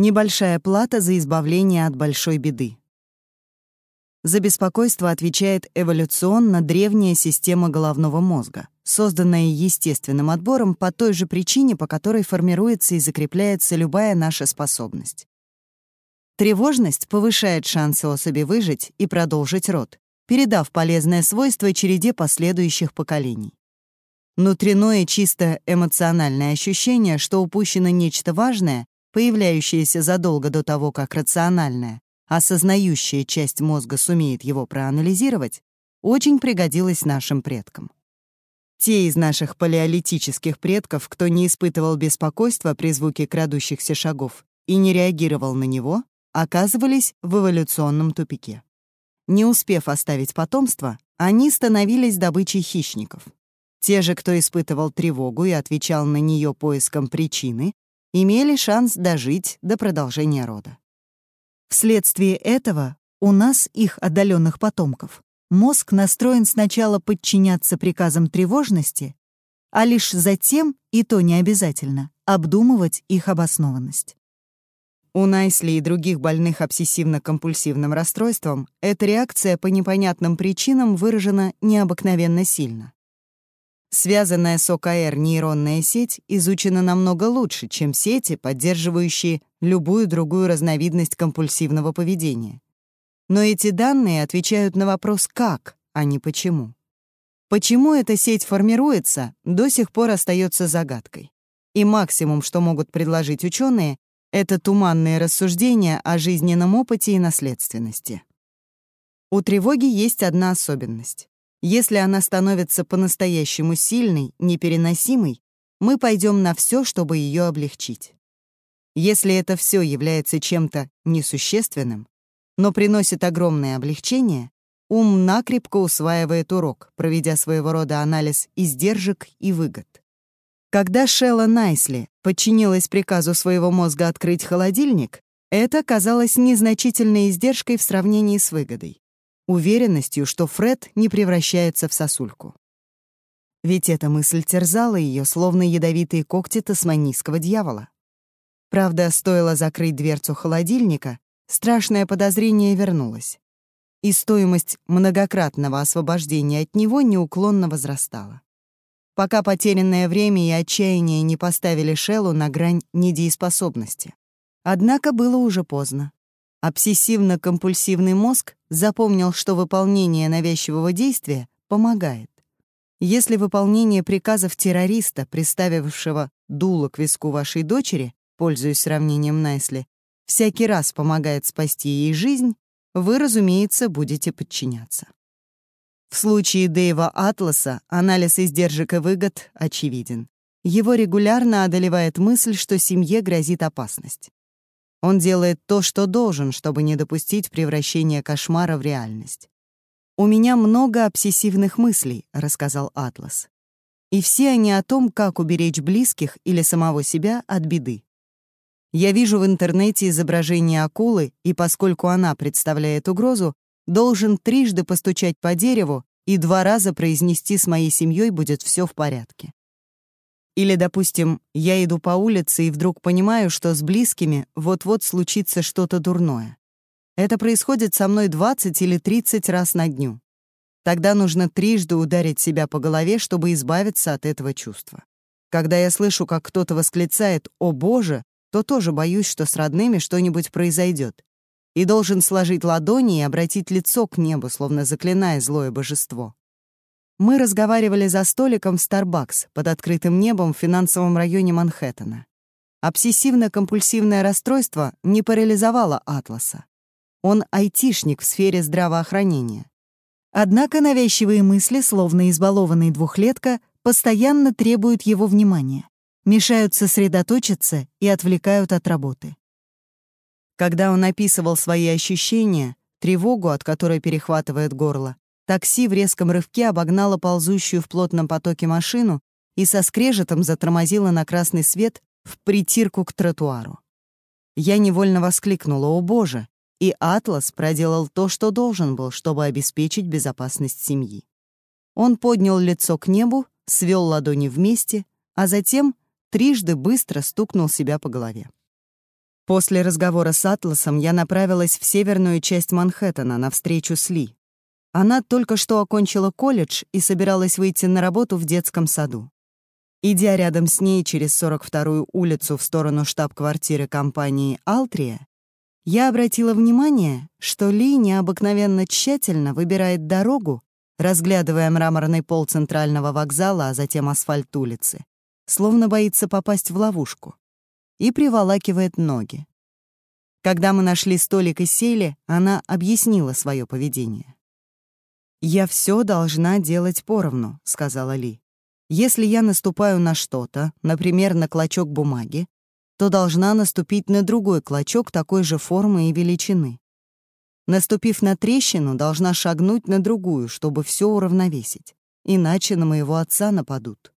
Небольшая плата за избавление от большой беды. За беспокойство отвечает эволюционно древняя система головного мозга, созданная естественным отбором по той же причине, по которой формируется и закрепляется любая наша способность. Тревожность повышает шансы особи выжить и продолжить род, передав полезное свойство череде последующих поколений. Внутреннее чисто эмоциональное ощущение, что упущено нечто важное, появляющееся задолго до того, как рациональная, осознающая часть мозга сумеет его проанализировать, очень пригодилось нашим предкам. Те из наших палеолитических предков, кто не испытывал беспокойства при звуке крадущихся шагов и не реагировал на него, оказывались в эволюционном тупике. Не успев оставить потомство, они становились добычей хищников. Те же, кто испытывал тревогу и отвечал на нее поиском причины, имели шанс дожить до продолжения рода. Вследствие этого у нас, их отдаленных потомков, мозг настроен сначала подчиняться приказам тревожности, а лишь затем, и то не обязательно, обдумывать их обоснованность. У Найсли и других больных обсессивно-компульсивным расстройством эта реакция по непонятным причинам выражена необыкновенно сильно. Связанная с ОКР нейронная сеть изучена намного лучше, чем сети, поддерживающие любую другую разновидность компульсивного поведения. Но эти данные отвечают на вопрос «как», а не «почему». Почему эта сеть формируется, до сих пор остается загадкой. И максимум, что могут предложить ученые, это туманные рассуждения о жизненном опыте и наследственности. У тревоги есть одна особенность. Если она становится по-настоящему сильной, непереносимой, мы пойдем на все, чтобы ее облегчить. Если это все является чем-то несущественным, но приносит огромное облегчение, ум накрепко усваивает урок, проведя своего рода анализ издержек и выгод. Когда Шелла Найсли подчинилась приказу своего мозга открыть холодильник, это казалось незначительной издержкой в сравнении с выгодой, уверенностью, что Фред не превращается в сосульку. Ведь эта мысль терзала ее, словно ядовитые когти тасманийского дьявола. Правда, стоило закрыть дверцу холодильника, страшное подозрение вернулось, и стоимость многократного освобождения от него неуклонно возрастала пока потерянное время и отчаяние не поставили Шеллу на грань недееспособности. Однако было уже поздно. Обсессивно-компульсивный мозг запомнил, что выполнение навязчивого действия помогает. Если выполнение приказов террориста, приставившего дуло к виску вашей дочери, пользуясь сравнением Найсли, всякий раз помогает спасти ей жизнь, вы, разумеется, будете подчиняться. В случае Дэйва Атласа анализ издержек и выгод очевиден. Его регулярно одолевает мысль, что семье грозит опасность. Он делает то, что должен, чтобы не допустить превращения кошмара в реальность. «У меня много обсессивных мыслей», — рассказал Атлас. «И все они о том, как уберечь близких или самого себя от беды. Я вижу в интернете изображение акулы, и поскольку она представляет угрозу, должен трижды постучать по дереву и два раза произнести «с моей семьей будет все в порядке». Или, допустим, я иду по улице и вдруг понимаю, что с близкими вот-вот случится что-то дурное. Это происходит со мной 20 или 30 раз на дню. Тогда нужно трижды ударить себя по голове, чтобы избавиться от этого чувства. Когда я слышу, как кто-то восклицает «О Боже!», то тоже боюсь, что с родными что-нибудь произойдет, и должен сложить ладони и обратить лицо к небу, словно заклиная злое божество. Мы разговаривали за столиком в Starbucks под открытым небом в финансовом районе Манхэттена. Обсессивно-компульсивное расстройство не парализовало Атласа. Он айтишник в сфере здравоохранения. Однако навязчивые мысли, словно избалованный двухлетка, постоянно требуют его внимания, мешают сосредоточиться и отвлекают от работы. Когда он описывал свои ощущения, тревогу, от которой перехватывает горло, такси в резком рывке обогнало ползущую в плотном потоке машину и со скрежетом затормозило на красный свет в притирку к тротуару. Я невольно воскликнула «О боже!» и Атлас проделал то, что должен был, чтобы обеспечить безопасность семьи. Он поднял лицо к небу, свел ладони вместе, а затем трижды быстро стукнул себя по голове. После разговора с Атласом я направилась в северную часть Манхэттена на встречу с Ли. Она только что окончила колледж и собиралась выйти на работу в детском саду. Идя рядом с ней через 42-ю улицу в сторону штаб-квартиры компании «Алтрия», я обратила внимание, что Ли необыкновенно тщательно выбирает дорогу, разглядывая мраморный пол центрального вокзала, а затем асфальт улицы, словно боится попасть в ловушку и приволакивает ноги. Когда мы нашли столик и сели, она объяснила свое поведение. «Я все должна делать поровну», — сказала Ли. «Если я наступаю на что-то, например, на клочок бумаги, то должна наступить на другой клочок такой же формы и величины. Наступив на трещину, должна шагнуть на другую, чтобы все уравновесить, иначе на моего отца нападут.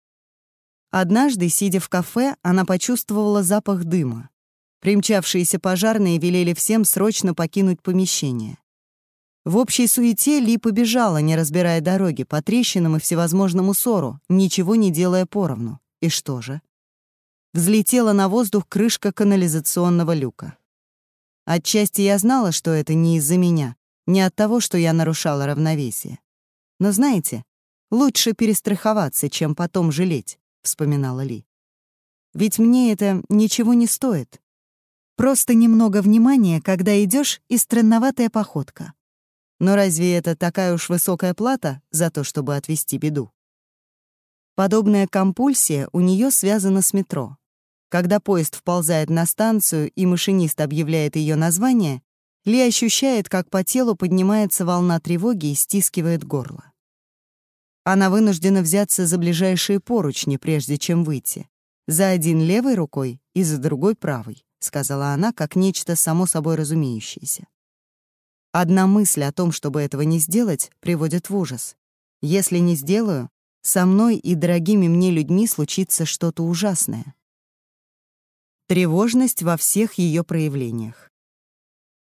Однажды, сидя в кафе, она почувствовала запах дыма. Примчавшиеся пожарные велели всем срочно покинуть помещение. В общей суете Ли побежала, не разбирая дороги, по трещинам и всевозможному ссору, ничего не делая поровну. И что же? Взлетела на воздух крышка канализационного люка. Отчасти я знала, что это не из-за меня, не от того, что я нарушала равновесие. Но знаете, лучше перестраховаться, чем потом жалеть. — вспоминала Ли. «Ведь мне это ничего не стоит. Просто немного внимания, когда идешь, и странноватая походка. Но разве это такая уж высокая плата за то, чтобы отвести беду?» Подобная компульсия у нее связана с метро. Когда поезд вползает на станцию и машинист объявляет ее название, Ли ощущает, как по телу поднимается волна тревоги и стискивает горло. Она вынуждена взяться за ближайшие поручни, прежде чем выйти. За один левой рукой и за другой правой, сказала она, как нечто само собой разумеющееся. Одна мысль о том, чтобы этого не сделать, приводит в ужас. Если не сделаю, со мной и дорогими мне людьми случится что-то ужасное. Тревожность во всех ее проявлениях.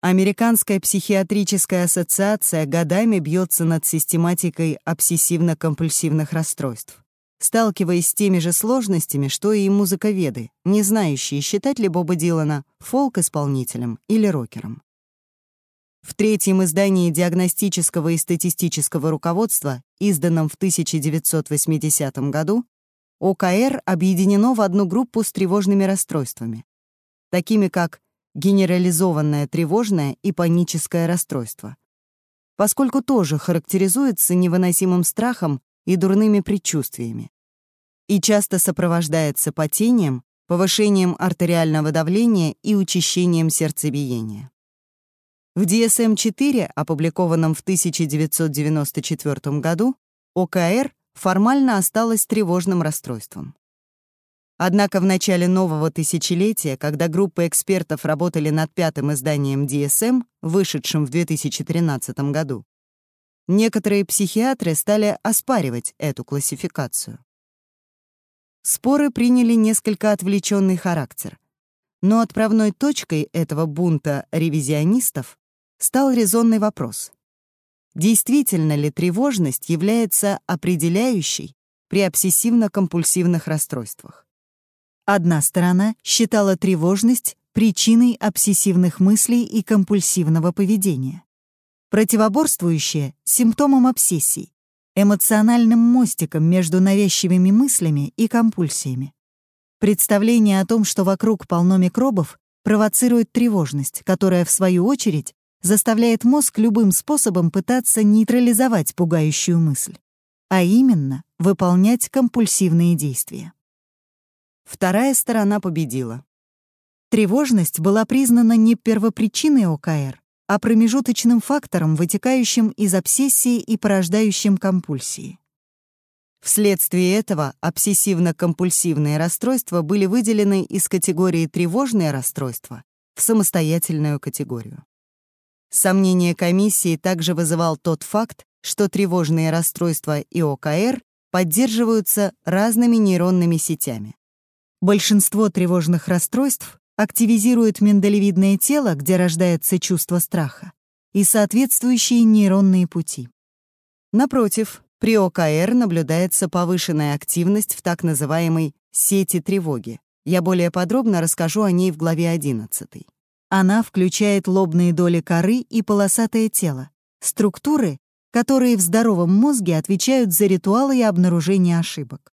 Американская психиатрическая ассоциация годами бьется над систематикой обсессивно-компульсивных расстройств, сталкиваясь с теми же сложностями, что и музыковеды, не знающие, считать ли Боба Дилана фолк-исполнителем или рокером. В третьем издании диагностического и статистического руководства, изданном в 1980 году, ОКР объединено в одну группу с тревожными расстройствами, такими как генерализованное тревожное и паническое расстройство, поскольку тоже характеризуется невыносимым страхом и дурными предчувствиями и часто сопровождается потением, повышением артериального давления и учащением сердцебиения. В DSM-4, опубликованном в 1994 году, ОКР формально осталось тревожным расстройством. Однако в начале нового тысячелетия, когда группа экспертов работали над пятым изданием DSM, вышедшим в 2013 году, некоторые психиатры стали оспаривать эту классификацию. Споры приняли несколько отвлеченный характер, но отправной точкой этого бунта ревизионистов стал резонный вопрос. Действительно ли тревожность является определяющей при обсессивно-компульсивных расстройствах? Одна сторона считала тревожность причиной обсессивных мыслей и компульсивного поведения. Противоборствующая — симптомом обсессий, эмоциональным мостиком между навязчивыми мыслями и компульсиями. Представление о том, что вокруг полно микробов, провоцирует тревожность, которая, в свою очередь, заставляет мозг любым способом пытаться нейтрализовать пугающую мысль, а именно выполнять компульсивные действия. Вторая сторона победила. Тревожность была признана не первопричиной ОКР, а промежуточным фактором, вытекающим из обсессии и порождающим компульсии. Вследствие этого обсессивно-компульсивные расстройства были выделены из категории тревожные расстройства в самостоятельную категорию. Сомнение комиссии также вызывал тот факт, что тревожные расстройства и ОКР поддерживаются разными нейронными сетями. Большинство тревожных расстройств активизирует миндалевидное тело, где рождается чувство страха, и соответствующие нейронные пути. Напротив, при ОКР наблюдается повышенная активность в так называемой сети тревоги, Я более подробно расскажу о ней в главе 11. Она включает лобные доли коры и полосатое тело, структуры, которые в здоровом мозге отвечают за ритуалы и обнаружение ошибок.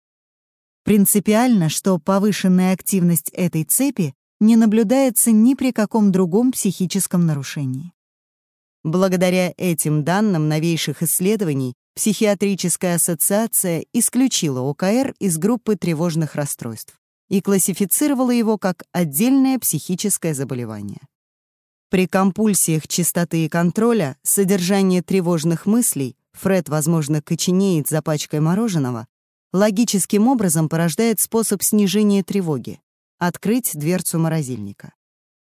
Принципиально, что повышенная активность этой цепи не наблюдается ни при каком другом психическом нарушении. Благодаря этим данным новейших исследований Психиатрическая ассоциация исключила ОКР из группы тревожных расстройств и классифицировала его как отдельное психическое заболевание. При компульсиях чистоты и контроля содержание тревожных мыслей Фред, возможно, коченеет за мороженого, логическим образом порождает способ снижения тревоги — открыть дверцу морозильника.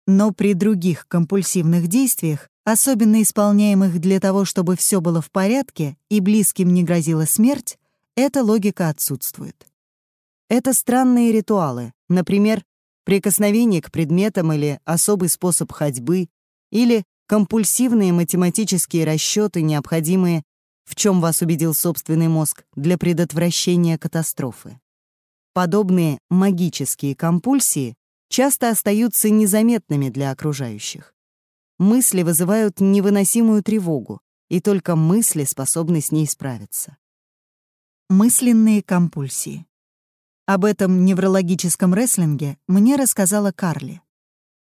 Но при других компульсивных действиях, особенно исполняемых для того, чтобы все было в порядке и близким не грозила смерть, эта логика отсутствует. Это странные ритуалы, например, прикосновение к предметам или особый способ ходьбы, или компульсивные математические расчеты, необходимые, в чем вас убедил собственный мозг, для предотвращения катастрофы. Подобные магические компульсии часто остаются незаметными для окружающих. Мысли вызывают невыносимую тревогу, и только мысли способны с ней справиться. Мысленные компульсии. Об этом неврологическом рестлинге мне рассказала Карли.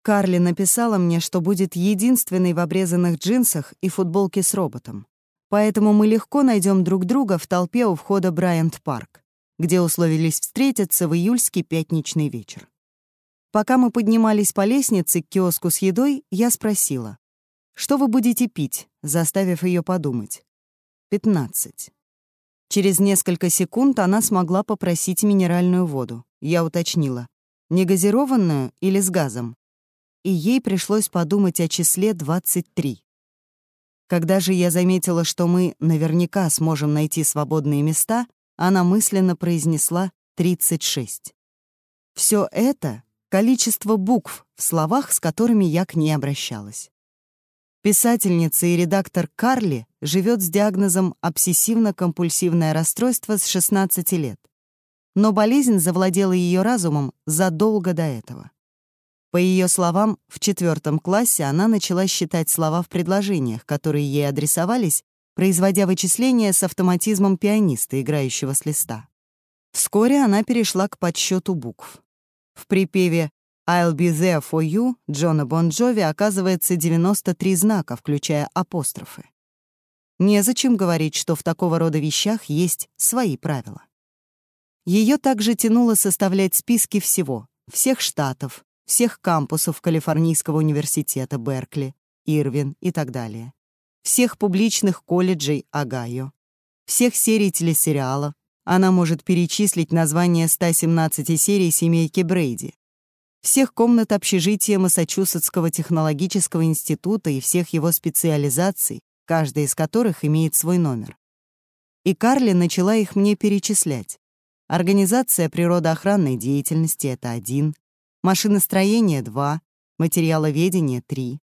Карли написала мне, что будет единственной в обрезанных джинсах и футболке с роботом. Поэтому мы легко найдем друг друга в толпе у входа Брайант-парк, где условились встретиться в июльский пятничный вечер. Пока мы поднимались по лестнице к киоску с едой, я спросила, «Что вы будете пить?» заставив ее подумать. «Пятнадцать». Через несколько секунд она смогла попросить минеральную воду. Я уточнила, не газированную или с газом? И ей пришлось подумать о числе 23. Когда же я заметила, что мы наверняка сможем найти свободные места, она мысленно произнесла 36. Все это — количество букв в словах, с которыми я к ней обращалась. Писательница и редактор Карли живет с диагнозом обсессивно-компульсивное расстройство с 16 лет. Но болезнь завладела ее разумом задолго до этого. По ее словам, в четвертом классе она начала считать слова в предложениях, которые ей адресовались, производя вычисления с автоматизмом пианиста, играющего с листа. Вскоре она перешла к подсчету букв. В припеве I'll be there for you Джона Бон Джови оказывается 93 знака, включая апострофы. Незачем говорить, что в такого рода вещах есть свои правила. Ее также тянуло составлять списки всего, всех штатов, всех кампусов Калифорнийского университета Беркли, Ирвин и так далее, всех публичных колледжей Огайо, всех серий телесериалов, она может перечислить название 117 серий «Семейки Брейди», всех комнат общежития Массачусетского технологического института и всех его специализаций, каждая из которых имеет свой номер. И Карли начала их мне перечислять. Организация природоохранной деятельности — это один, машиностроение — два, материаловедение — три.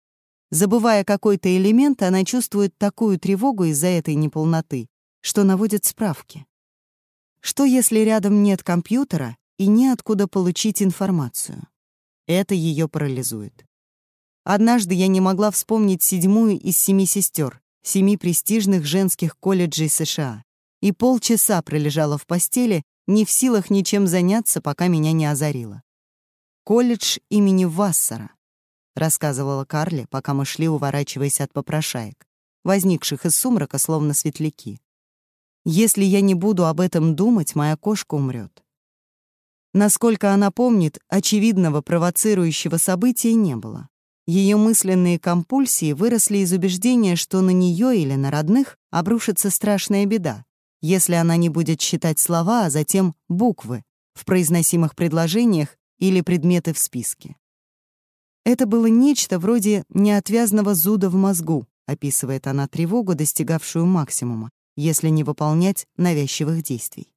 Забывая какой-то элемент, она чувствует такую тревогу из-за этой неполноты, что наводит справки. Что если рядом нет компьютера и неоткуда получить информацию? Это ее парализует. Однажды я не могла вспомнить седьмую из семи сестер, семи престижных женских колледжей США, и полчаса пролежала в постели, не в силах ничем заняться, пока меня не озарило. «Колледж имени Вассера», — рассказывала Карли, пока мы шли, уворачиваясь от попрошаек, возникших из сумрака, словно светляки. «Если я не буду об этом думать, моя кошка умрет. Насколько она помнит, очевидного провоцирующего события не было. Ее мысленные компульсии выросли из убеждения, что на нее или на родных обрушится страшная беда, если она не будет считать слова, а затем буквы в произносимых предложениях или предметы в списке. Это было нечто вроде неотвязного зуда в мозгу, описывает она тревогу, достигавшую максимума, если не выполнять навязчивых действий.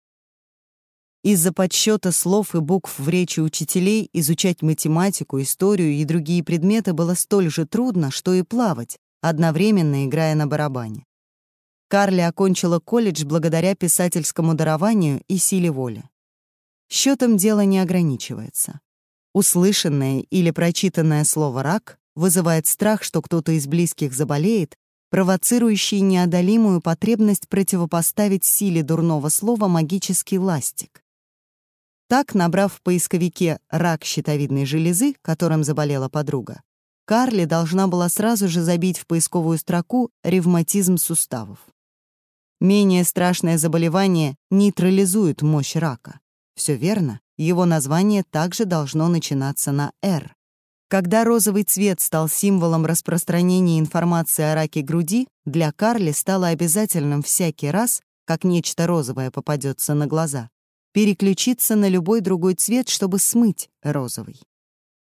Из-за подсчета слов и букв в речи учителей изучать математику, историю и другие предметы было столь же трудно, что и плавать, одновременно играя на барабане. Карли окончила колледж благодаря писательскому дарованию и силе воли. Счетом дело не ограничивается. Услышанное или прочитанное слово «рак» вызывает страх, что кто-то из близких заболеет, провоцирующий неодолимую потребность противопоставить силе дурного слова магический ластик. Так, набрав в поисковике «рак щитовидной железы», которым заболела подруга, Карли должна была сразу же забить в поисковую строку «ревматизм суставов». Менее страшное заболевание нейтрализует мощь рака. Все верно, его название также должно начинаться на «Р». Когда розовый цвет стал символом распространения информации о раке груди, для Карли стало обязательным всякий раз, как нечто розовое попадется на глаза, переключиться на любой другой цвет, чтобы смыть розовый.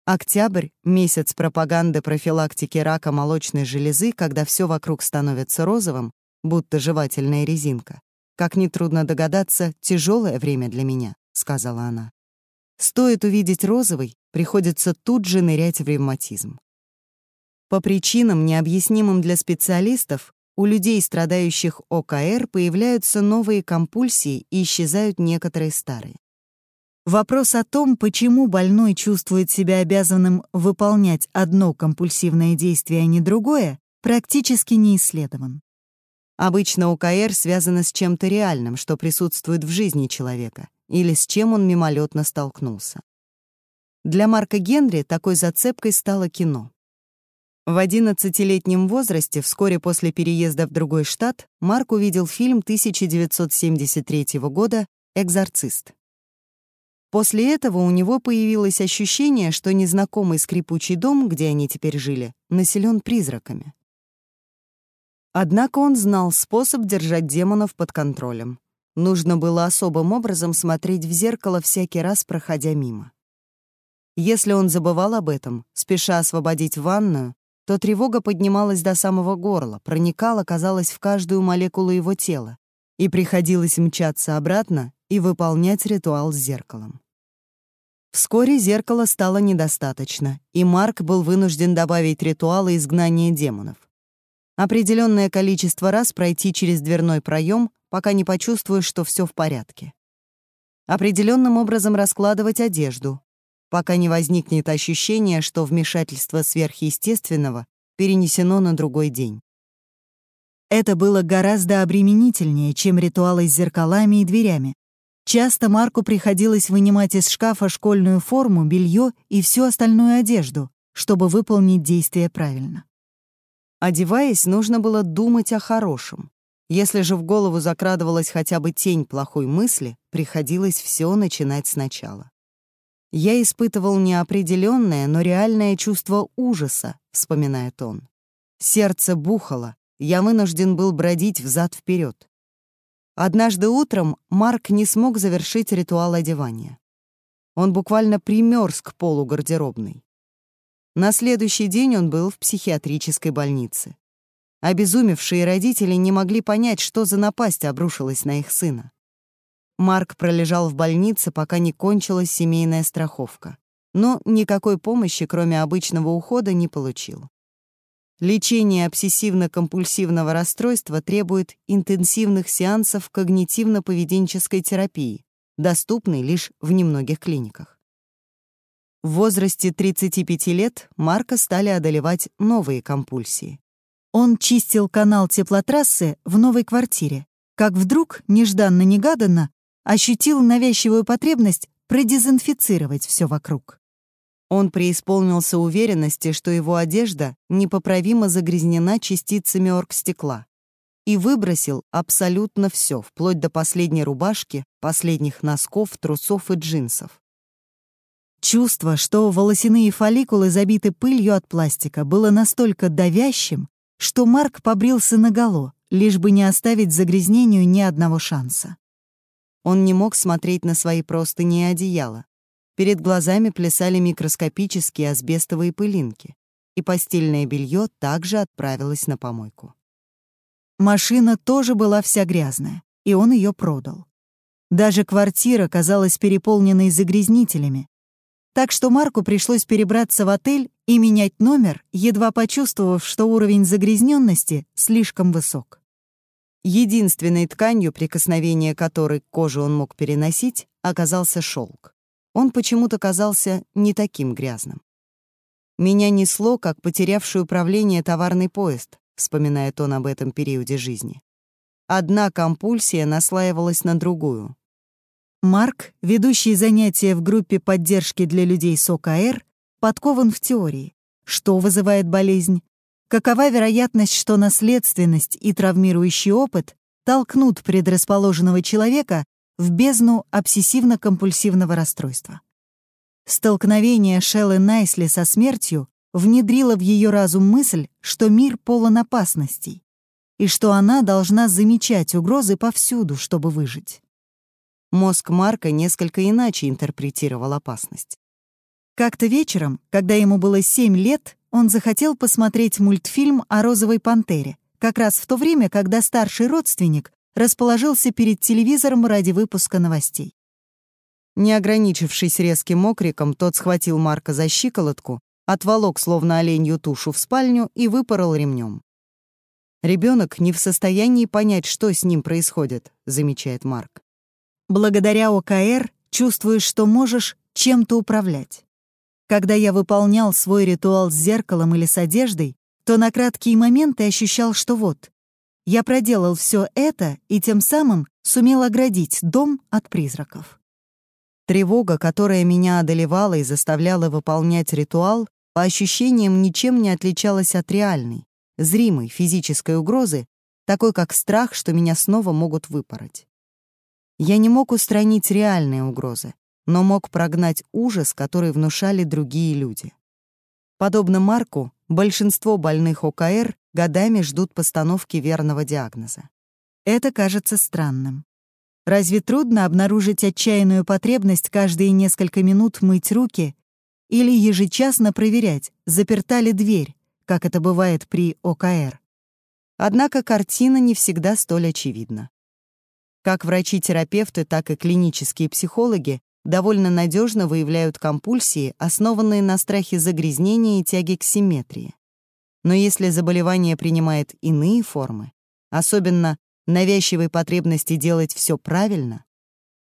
Октябрь — месяц пропаганды профилактики рака молочной железы, когда все вокруг становится розовым, будто жевательная резинка. «Как нетрудно догадаться, тяжелое время для меня», — сказала она. «Стоит увидеть розовый, приходится тут же нырять в ревматизм». По причинам, необъяснимым для специалистов, у людей, страдающих ОКР, появляются новые компульсии и исчезают некоторые старые. Вопрос о том, почему больной чувствует себя обязанным выполнять одно компульсивное действие, а не другое, практически не исследован. Обычно ОКР связано с чем-то реальным, что присутствует в жизни человека, или с чем он мимолетно столкнулся. Для Марка Генри такой зацепкой стало кино. В 11-летнем возрасте, вскоре после переезда в другой штат, Марк увидел фильм 1973 года «Экзорцист». После этого у него появилось ощущение, что незнакомый скрипучий дом, где они теперь жили, населен призраками. Однако он знал способ держать демонов под контролем. Нужно было особым образом смотреть в зеркало всякий раз, проходя мимо. Если он забывал об этом, спеша освободить ванную, то тревога поднималась до самого горла, проникала, казалось, в каждую молекулу его тела, и приходилось мчаться обратно и выполнять ритуал с зеркалом. Вскоре зеркала стало недостаточно, и Марк был вынужден добавить ритуалы изгнания демонов. Определенное количество раз пройти через дверной проем, пока не почувствуешь, что все в порядке. Определенным образом раскладывать одежду, пока не возникнет ощущение, что вмешательство сверхъестественного перенесено на другой день. Это было гораздо обременительнее, чем ритуалы с зеркалами и дверями, Часто Марку приходилось вынимать из шкафа школьную форму, белье и всю остальную одежду, чтобы выполнить действие правильно. Одеваясь, нужно было думать о хорошем. Если же в голову закрадывалась хотя бы тень плохой мысли, приходилось все начинать сначала. «Я испытывал неопределенное, но реальное чувство ужаса», — вспоминает он. «Сердце бухало, я вынужден был бродить взад-вперед. Однажды утром Марк не смог завершить ритуал одевания. Он буквально примерз к полу гардеробной. На следующий день он был в психиатрической больнице. Обезумевшие родители не могли понять, что за напасть обрушилась на их сына. Марк пролежал в больнице, пока не кончилась семейная страховка, но никакой помощи, кроме обычного ухода, не получил. Лечение обсессивно-компульсивного расстройства требует интенсивных сеансов когнитивно-поведенческой терапии, доступной лишь в немногих клиниках. В возрасте 35 лет Марка стали одолевать новые компульсии. Он чистил канал теплотрассы в новой квартире, как вдруг, нежданно-негаданно, ощутил навязчивую потребность продезинфицировать все вокруг. Он преисполнился уверенности, что его одежда непоправимо загрязнена частицами оргстекла, и выбросил абсолютно все, вплоть до последней рубашки, последних носков, трусов и джинсов. Чувство, что волосяные фолликулы забиты пылью от пластика, было настолько давящим, что Марк побрился наголо, лишь бы не оставить загрязнению ни одного шанса. Он не мог смотреть на свои простыни и одеяла, Перед глазами плясали микроскопические асбестовые пылинки, и постельное белье также отправилось на помойку. Машина тоже была вся грязная, и он ее продал. Даже квартира казалась переполненной загрязнителями, так что Марку пришлось перебраться в отель и менять номер, едва почувствовав, что уровень загрязненности слишком высок. Единственной тканью, прикосновение которой к коже он мог переносить, оказался шелк. он почему-то казался не таким грязным. «Меня несло, как потерявший управление товарный поезд», вспоминает он об этом периоде жизни. Одна компульсия наслаивалась на другую. Марк, ведущий занятия в группе поддержки для людей с ОКР, подкован в теории. Что вызывает болезнь? Какова вероятность, что наследственность и травмирующий опыт толкнут предрасположенного человека в бездну обсессивно-компульсивного расстройства? Столкновение Шеллы Найсли со смертью внедрило в ее разум мысль, что мир полон опасностей, и что она должна замечать угрозы повсюду, чтобы выжить. Мозг Марка несколько иначе интерпретировал опасность. Как-то вечером, когда ему было 7 лет, он захотел посмотреть мультфильм о розовой пантере, как раз в то время, когда старший родственник расположился перед телевизором ради выпуска новостей. Не ограничившись резким окриком, тот схватил Марка за щиколотку, отволок словно оленью тушу в спальню и выпорол ремнем. Ребенок не в состоянии понять, что с ним происходит, замечает Марк. Благодаря ОКР чувствуешь, что можешь чем-то управлять. Когда я выполнял свой ритуал с зеркалом или с одеждой, то на краткие моменты ощущал, что вот, я проделал все это и тем самым сумел оградить дом от призраков. Тревога, которая меня одолевала и заставляла выполнять ритуал, по ощущениям ничем не отличалась от реальной, зримой физической угрозы, такой как страх, что меня снова могут выпороть. Я не мог устранить реальные угрозы, но мог прогнать ужас, который внушали другие люди. Подобно Марку, большинство больных ОКР годами ждут постановки верного диагноза. Это кажется странным. Разве трудно обнаружить отчаянную потребность каждые несколько минут мыть руки или ежечасно проверять, заперта ли дверь, как это бывает при ОКР. Однако картина не всегда столь очевидна. Как врачи-терапевты, так и клинические психологи довольно надежно выявляют компульсии, основанные на страхе загрязнения и тяги к симметрии. Но если заболевание принимает иные формы, особенно навязчивой потребности делать все правильно,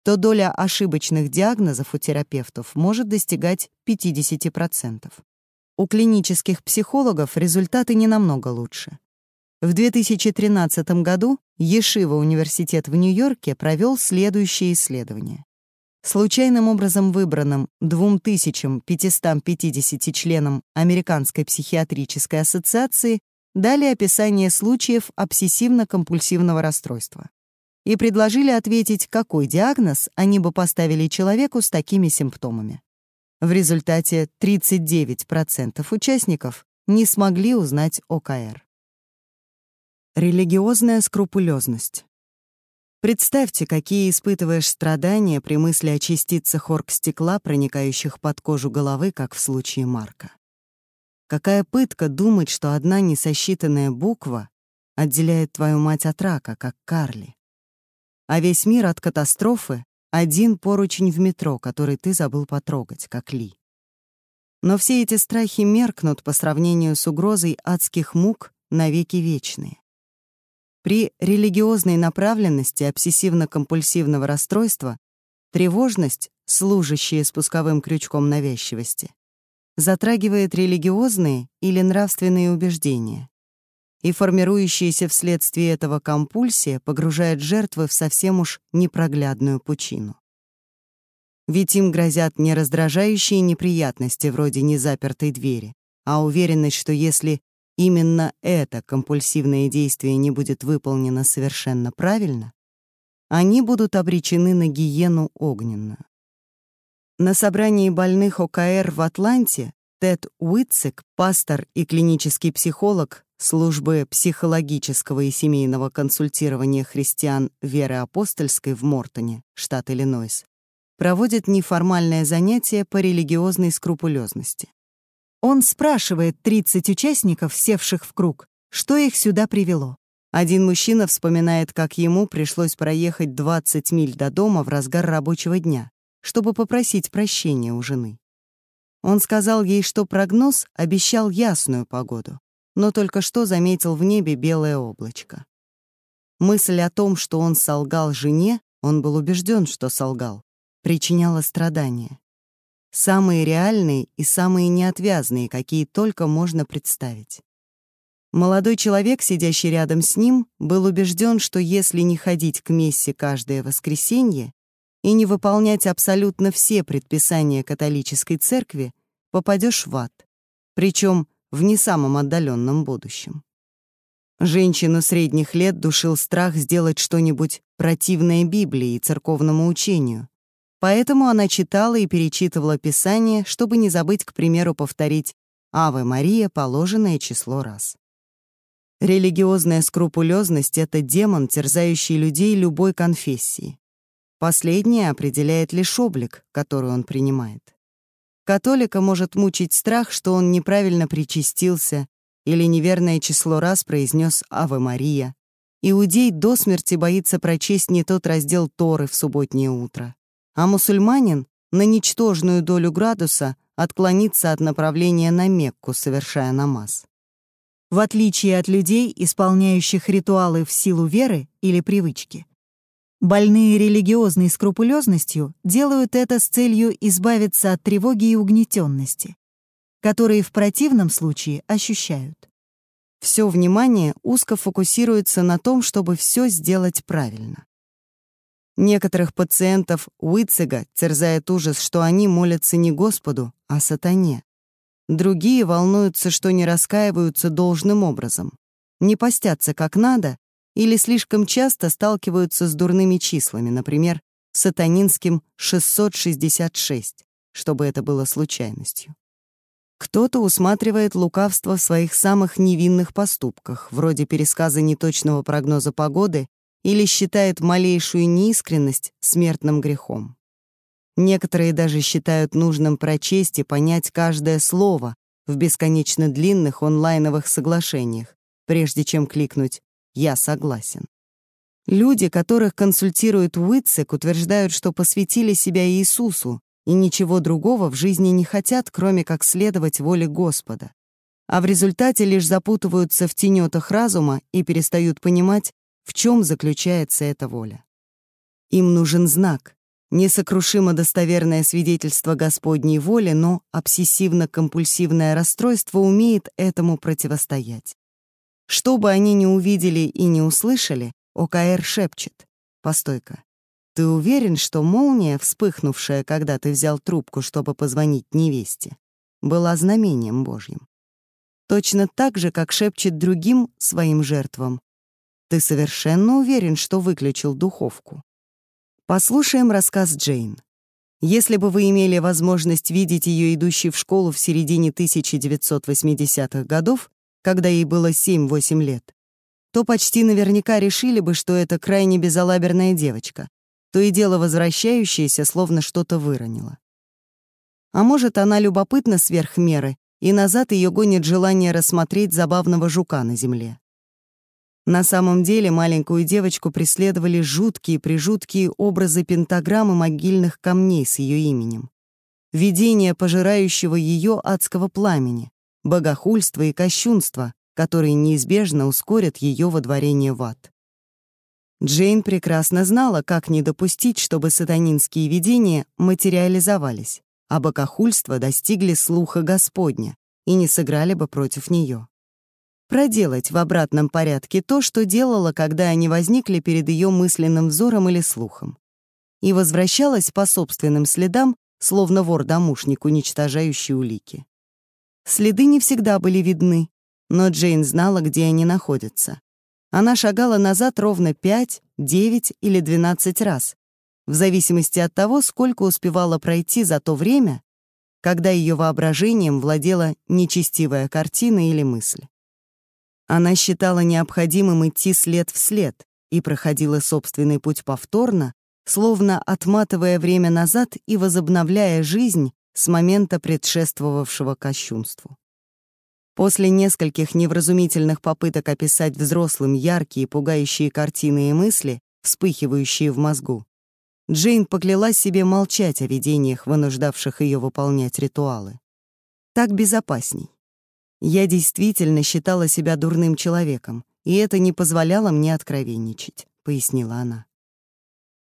то доля ошибочных диагнозов у терапевтов может достигать 50%. У клинических психологов результаты не намного лучше. В 2013 году Ешива университет в Нью-Йорке провел следующее исследование. Случайным образом выбранным 2550 членам Американской психиатрической ассоциации дали описание случаев обсессивно-компульсивного расстройства и предложили ответить, какой диагноз они бы поставили человеку с такими симптомами. В результате 39% участников не смогли узнать ОКР. Религиозная скрупулезность. Представьте, какие испытываешь страдания при мысли о частицах оргстекла, проникающих под кожу головы, как в случае Марка. Какая пытка думать, что одна несосчитанная буква отделяет твою мать от рака, как Карли. А весь мир от катастрофы, один поручень в метро, который ты забыл потрогать, как Ли. Но все эти страхи меркнут по сравнению с угрозой адских мук навеки вечные. При религиозной направленности обсессивно-компульсивного расстройства тревожность, служащая спусковым крючком навязчивости, затрагивает религиозные или нравственные убеждения, и формирующаяся вследствие этого компульсия погружает жертвы в совсем уж непроглядную пучину. Ведь им грозят не раздражающие неприятности вроде незапертой двери, а уверенность, что если именно это компульсивное действие не будет выполнено совершенно правильно, они будут обречены на гиену огненную. На собрании больных ОКР в Атланте Тед Уитцек, пастор и клинический психолог, службы психологического и семейного консультирования христиан Веры Апостольской в Мортоне, штат Иллинойс, проводит неформальное занятие по религиозной скрупулезности. Он спрашивает 30 участников, севших в круг, что их сюда привело. Один мужчина вспоминает, как ему пришлось проехать 20 миль до дома в разгар рабочего дня, чтобы попросить прощения у жены. Он сказал ей, что прогноз обещал ясную погоду, но только что заметил в небе белое облачко. Мысль о том, что он солгал жене, он был убежден, что солгал, причиняла страдания, самые реальные и самые неотвязные, какие только можно представить. Молодой человек, сидящий рядом с ним, был убежден, что если не ходить к мессе каждое воскресенье и не выполнять абсолютно все предписания католической церкви, попадешь в ад, причем в не самом отдаленном будущем. Женщину средних лет душил страх сделать что-нибудь противное Библии и церковному учению, поэтому она читала и перечитывала Писание, чтобы не забыть, к примеру, повторить «Аве Мария» положенное число раз. Религиозная скрупулезность — это демон, терзающий людей любой конфессии. Последнее определяет лишь облик, который он принимает. Католика может мучить страх, что он неправильно причастился или неверное число раз произнес «Аве Мария». Иудей до смерти боится прочесть не тот раздел Торы в субботнее утро. А мусульманин на ничтожную долю градуса отклонится от направления на Мекку, совершая намаз. В отличие от людей, исполняющих ритуалы в силу веры или привычки, больные религиозной скрупулезностью делают это с целью избавиться от тревоги и угнетенности, которые в противном случае ощущают. Все внимание узко фокусируется на том, чтобы все сделать правильно. Некоторых пациентов Уитцега терзает ужас, что они молятся не Господу, а сатане. Другие волнуются, что не раскаиваются должным образом, не постятся как надо или слишком часто сталкиваются с дурными числами, например, сатанинским 666, чтобы это было случайностью. Кто-то усматривает лукавство в своих самых невинных поступках, вроде пересказа неточного прогноза погоды или считает малейшую неискренность смертным грехом. Некоторые даже считают нужным прочесть и понять каждое слово в бесконечно длинных онлайновых соглашениях, прежде чем кликнуть «Я согласен». Люди, которых консультирует Уитсек, утверждают, что посвятили себя Иисусу и ничего другого в жизни не хотят, кроме как следовать воле Господа. А в результате лишь запутываются в тенетах разума и перестают понимать, в чем заключается эта воля. Им нужен знак, Несокрушимо достоверное свидетельство Господней воли, но обсессивно-компульсивное расстройство умеет этому противостоять. Что бы они ни увидели и не услышали, ОКР шепчет. «Постой-ка, ты уверен, что молния, вспыхнувшая, когда ты взял трубку, чтобы позвонить невесте, была знамением Божьим? Точно так же, как шепчет другим своим жертвам. Ты совершенно уверен, что выключил духовку? Послушаем рассказ Джейн. Если бы вы имели возможность видеть ее идущей в школу в середине 1980-х годов, когда ей было 7-8 лет, то почти наверняка решили бы, что это крайне безалаберная девочка, то и дело возвращающаяся, словно что-то выронила. А может, она любопытна сверх меры, и назад ее гонит желание рассмотреть забавного жука на земле. На самом деле маленькую девочку преследовали жуткие-прижуткие образы пентаграммы могильных камней с ее именем. Видение пожирающего ее адского пламени, богохульство и кощунство, которые неизбежно ускорят ее водворение в ад. Джейн прекрасно знала, как не допустить, чтобы сатанинские видения материализовались, а богохульство достигли слуха Господня и не сыграли бы против нее проделать в обратном порядке то, что делала, когда они возникли перед ее мысленным взором или слухом. И возвращалась по собственным следам, словно вор-домушник, уничтожающий улики. Следы не всегда были видны, но Джейн знала, где они находятся. Она шагала назад ровно 5, 9 или 12 раз, в зависимости от того, сколько успевала пройти за то время, когда ее воображением владела нечестивая картина или мысль. Она считала необходимым идти след в след и проходила собственный путь повторно, словно отматывая время назад и возобновляя жизнь с момента предшествовавшего кощунству. После нескольких невразумительных попыток описать взрослым яркие пугающие картины и мысли, вспыхивающие в мозгу, Джейн поклялась себе молчать о видениях, вынуждавших ее выполнять ритуалы. Так безопасней. Я действительно считала себя дурным человеком, и это не позволяло мне откровенничать, пояснила она.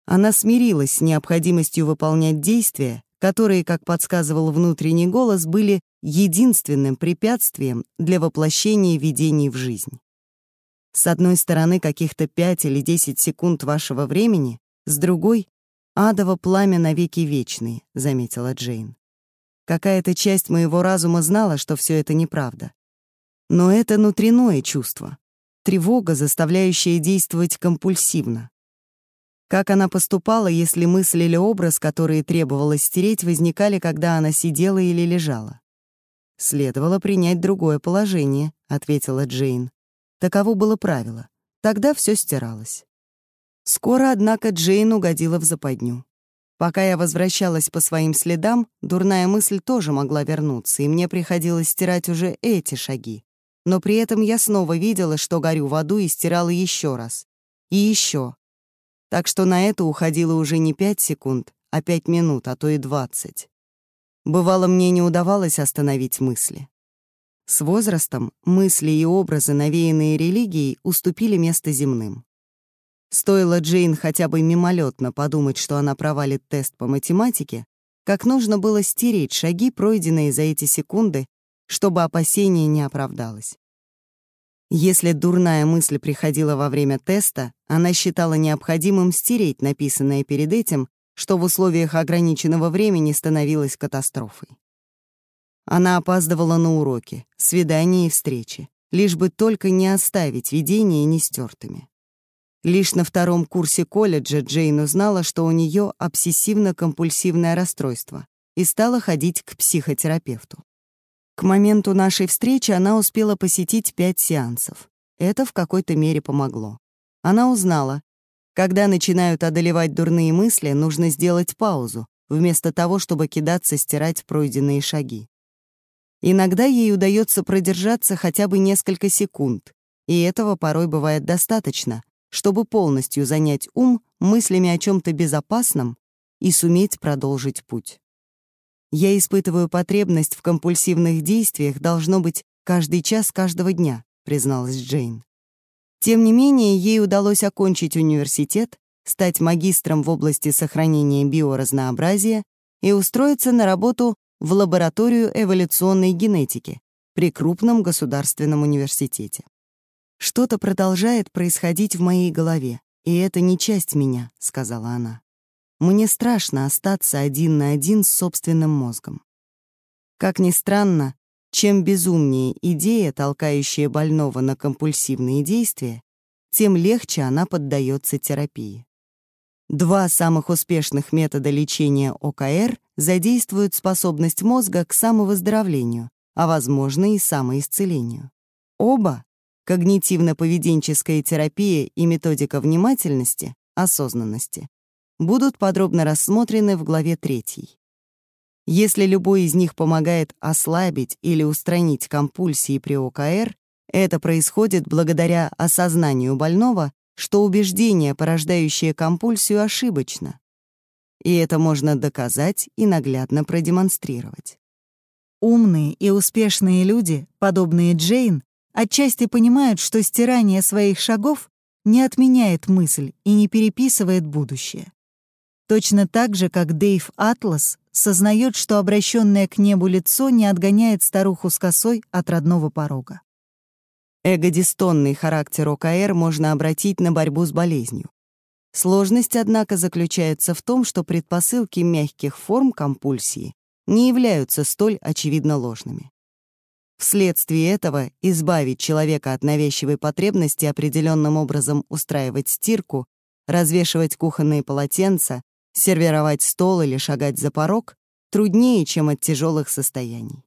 Она смирилась с необходимостью выполнять действия, которые, как подсказывал внутренний голос, были единственным препятствием для воплощения видений в жизнь. С одной стороны, каких-то 5 или 10 секунд вашего времени, с другой — адово пламя навеки вечные, заметила Джейн. Какая-то часть моего разума знала, что все это неправда. Но это внутреннее чувство, тревога, заставляющая действовать компульсивно. Как она поступала, если мысль или образ, которые требовалось стереть, возникали, когда она сидела или лежала? «Следовало принять другое положение», — ответила Джейн. Таково было правило. Тогда все стиралось. Скоро, однако, Джейн угодила в западню. Пока я возвращалась по своим следам, дурная мысль тоже могла вернуться, и мне приходилось стирать уже эти шаги. Но при этом я снова видела, что горю в аду, и стирала еще раз. И еще. Так что на это уходило уже не пять секунд, а пять минут, а то и двадцать. Бывало, мне не удавалось остановить мысли. С возрастом мысли и образы, навеянные религией, уступили место земным. Стоило Джейн хотя бы мимолетно подумать, что она провалит тест по математике, как нужно было стереть шаги, пройденные за эти секунды, чтобы опасение не оправдалось. Если дурная мысль приходила во время теста, она считала необходимым стереть написанное перед этим, что в условиях ограниченного времени становилось катастрофой. Она опаздывала на уроки, свидания и встречи, лишь бы только не оставить видения нестертыми. Лишь на втором курсе колледжа Джейн узнала, что у нее обсессивно-компульсивное расстройство и стала ходить к психотерапевту. К моменту нашей встречи она успела посетить пять сеансов. Это в какой-то мере помогло. Она узнала, когда начинают одолевать дурные мысли, нужно сделать паузу, вместо того, чтобы кидаться стирать пройденные шаги. Иногда ей удается продержаться хотя бы несколько секунд, и этого порой бывает достаточно, чтобы полностью занять ум мыслями о чем-то безопасном и суметь продолжить путь. Я испытываю потребность в компульсивных действиях должно быть каждый час каждого дня, призналась Джейн. Тем не менее, ей удалось окончить университет, стать магистром в области сохранения биоразнообразия и устроиться на работу в лабораторию эволюционной генетики при крупном государственном университете. «Что-то продолжает происходить в моей голове, и это не часть меня», — сказала она. «Мне страшно остаться один на один с собственным мозгом». Как ни странно, чем безумнее идея, толкающая больного на компульсивные действия, тем легче она поддается терапии. Два самых успешных метода лечения ОКР задействуют способность мозга к самовыздоровлению, а, возможно, и самоисцелению. Оба когнитивно-поведенческая терапия и методика внимательности, осознанности, будут подробно рассмотрены в главе 3. Если любой из них помогает ослабить или устранить компульсии при ОКР, это происходит благодаря осознанию больного, что убеждение, порождающее компульсию, ошибочно. И это можно доказать и наглядно продемонстрировать. Умные и успешные люди, подобные Джейн, отчасти понимают, что стирание своих шагов не отменяет мысль и не переписывает будущее. Точно так же, как Дэйв Атлас сознает, что обращенное к небу лицо не отгоняет старуху с косой от родного порога. Эгодистонный характер ОКР можно обратить на борьбу с болезнью. Сложность, однако, заключается в том, что предпосылки мягких форм компульсии не являются столь очевидно ложными. Вследствие этого избавить человека от навязчивой потребности определенным образом устраивать стирку, развешивать кухонные полотенца, сервировать стол или шагать за порог труднее, чем от тяжелых состояний.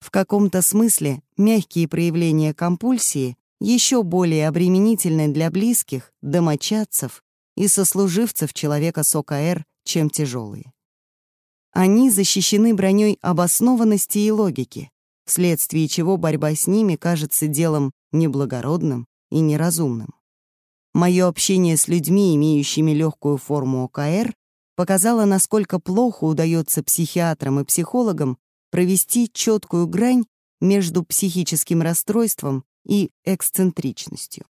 В каком-то смысле мягкие проявления компульсии еще более обременительны для близких, домочадцев и сослуживцев человека с ОКР, чем тяжелые. Они защищены броней обоснованности и логики, вследствие чего борьба с ними кажется делом неблагородным и неразумным. Мое общение с людьми, имеющими легкую форму ОКР, показало, насколько плохо удается психиатрам и психологам провести четкую грань между психическим расстройством и эксцентричностью.